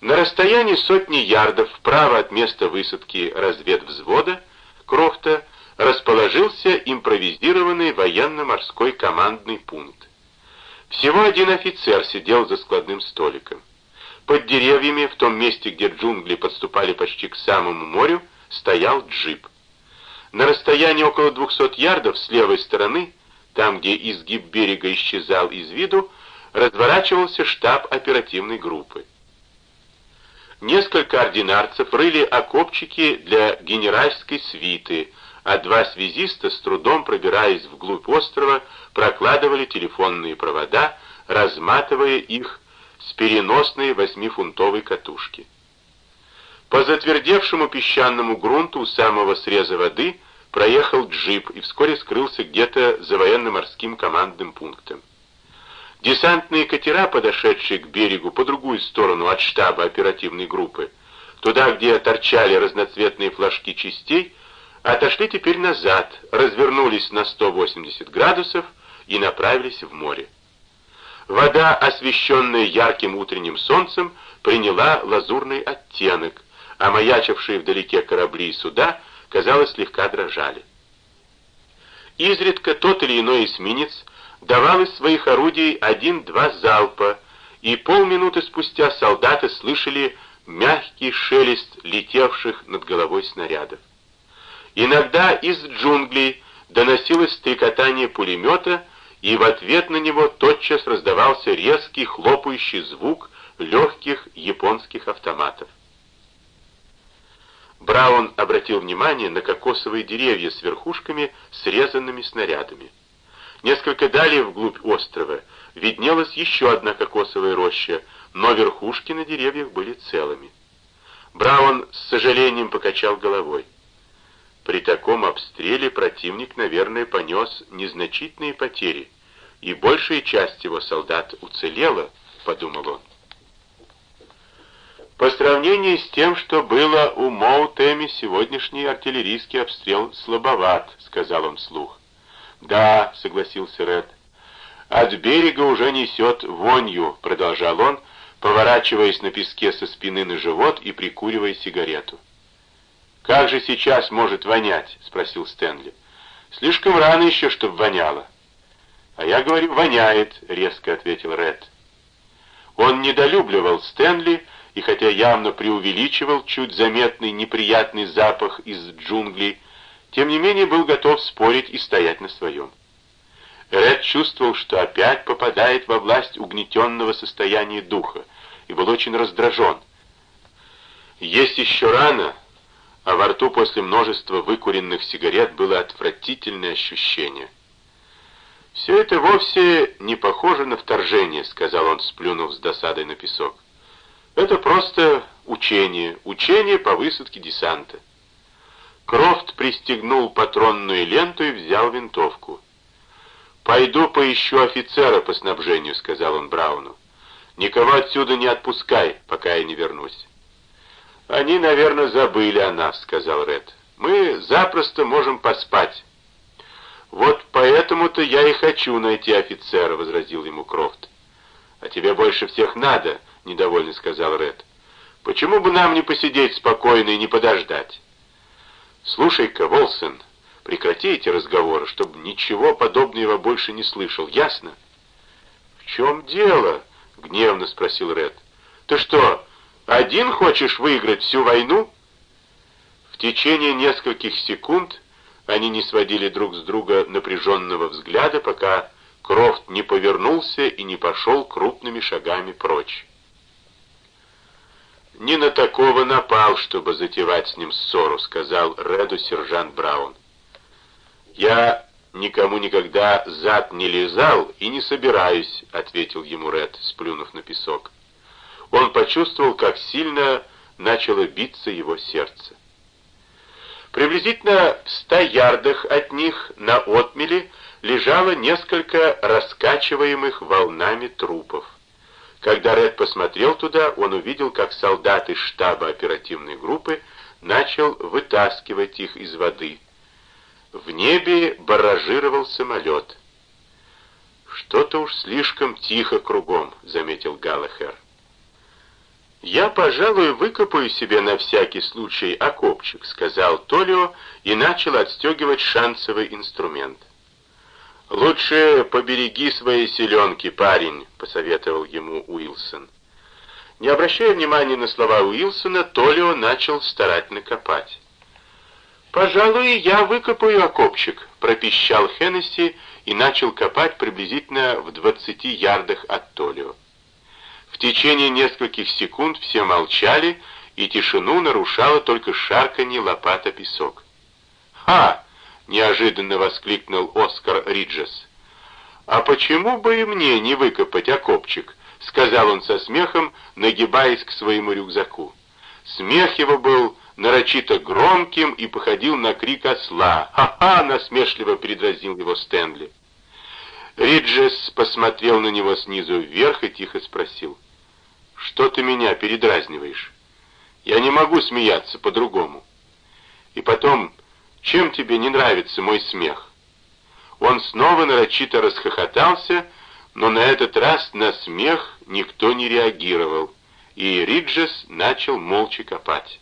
На расстоянии сотни ярдов вправо от места высадки разведвзвода Крофта расположился импровизированный военно-морской командный пункт. Всего один офицер сидел за складным столиком. Под деревьями, в том месте, где джунгли подступали почти к самому морю, стоял джип. На расстоянии около 200 ярдов с левой стороны, там, где изгиб берега исчезал из виду, разворачивался штаб оперативной группы. Несколько ординарцев рыли окопчики для генеральской свиты, а два связиста, с трудом пробираясь вглубь острова, прокладывали телефонные провода, разматывая их с переносной восьмифунтовой катушки. По затвердевшему песчаному грунту у самого среза воды проехал джип и вскоре скрылся где-то за военно-морским командным пунктом. Десантные катера, подошедшие к берегу по другую сторону от штаба оперативной группы, туда, где торчали разноцветные флажки частей, отошли теперь назад, развернулись на 180 градусов и направились в море. Вода, освещенная ярким утренним солнцем, приняла лазурный оттенок, а маячившие вдалеке корабли и суда, казалось, слегка дрожали. Изредка тот или иной эсминец давал из своих орудий один-два залпа, и полминуты спустя солдаты слышали мягкий шелест летевших над головой снарядов. Иногда из джунглей доносилось стрекотание пулемета, и в ответ на него тотчас раздавался резкий хлопающий звук легких японских автоматов. Браун обратил внимание на кокосовые деревья с верхушками, срезанными снарядами. Несколько далее вглубь острова виднелась еще одна кокосовая роща, но верхушки на деревьях были целыми. Браун с сожалением покачал головой. При таком обстреле противник, наверное, понес незначительные потери, и большая часть его солдат уцелела, подумал он. По сравнению с тем, что было у Моутеми, сегодняшний артиллерийский обстрел слабоват, сказал он вслух. Да, согласился Ред. От берега уже несет вонью, продолжал он, поворачиваясь на песке со спины на живот и прикуривая сигарету. «Как же сейчас может вонять?» — спросил Стэнли. «Слишком рано еще, чтобы воняло». «А я говорю, воняет», — резко ответил Ред. Он недолюбливал Стэнли, и хотя явно преувеличивал чуть заметный неприятный запах из джунглей, тем не менее был готов спорить и стоять на своем. Ред чувствовал, что опять попадает во власть угнетенного состояния духа, и был очень раздражен. Есть еще рано, а во рту после множества выкуренных сигарет было отвратительное ощущение. «Все это вовсе не похоже на вторжение», — сказал он, сплюнув с досадой на песок. «Это просто учение, учение по высадке десанта». Крофт пристегнул патронную ленту и взял винтовку. «Пойду поищу офицера по снабжению», — сказал он Брауну. «Никого отсюда не отпускай, пока я не вернусь». «Они, наверное, забыли о нас», — сказал Ред. «Мы запросто можем поспать». «Вот поэтому-то я и хочу найти офицера», — возразил ему Крофт. «А тебе больше всех надо», — недовольно сказал Ред. «Почему бы нам не посидеть спокойно и не подождать?» «Слушай-ка, Волсон, прекрати эти разговоры, чтобы ничего подобного больше не слышал, ясно?» «В чем дело?» — гневно спросил Ред. «Ты что, один хочешь выиграть всю войну?» В течение нескольких секунд они не сводили друг с друга напряженного взгляда, пока Крофт не повернулся и не пошел крупными шагами прочь. «Не на такого напал, чтобы затевать с ним ссору», — сказал Реду сержант Браун. «Я никому никогда зад не лизал и не собираюсь», — ответил ему Ред, сплюнув на песок он почувствовал, как сильно начало биться его сердце. Приблизительно в ста ярдах от них на отмеле лежало несколько раскачиваемых волнами трупов. Когда Ред посмотрел туда, он увидел, как солдат из штаба оперативной группы начал вытаскивать их из воды. В небе баражировал самолет. «Что-то уж слишком тихо кругом», — заметил Галлахер. «Я, пожалуй, выкопаю себе на всякий случай окопчик», — сказал Толио и начал отстегивать шансовый инструмент. «Лучше побереги свои селенки, парень», — посоветовал ему Уилсон. Не обращая внимания на слова Уилсона, Толио начал старательно копать. «Пожалуй, я выкопаю окопчик», — пропищал Хеннесси и начал копать приблизительно в двадцати ярдах от Толио. В течение нескольких секунд все молчали, и тишину нарушало только шарканье лопата песок. «Ха!» — неожиданно воскликнул Оскар Риджес. «А почему бы и мне не выкопать окопчик?» — сказал он со смехом, нагибаясь к своему рюкзаку. Смех его был нарочито громким и походил на крик осла. «Ха-ха!» — насмешливо передразнил его Стэнли. Риджес посмотрел на него снизу вверх и тихо спросил. Что ты меня передразниваешь? Я не могу смеяться по-другому. И потом, чем тебе не нравится мой смех? Он снова нарочито расхохотался, но на этот раз на смех никто не реагировал, и Риджес начал молча копать.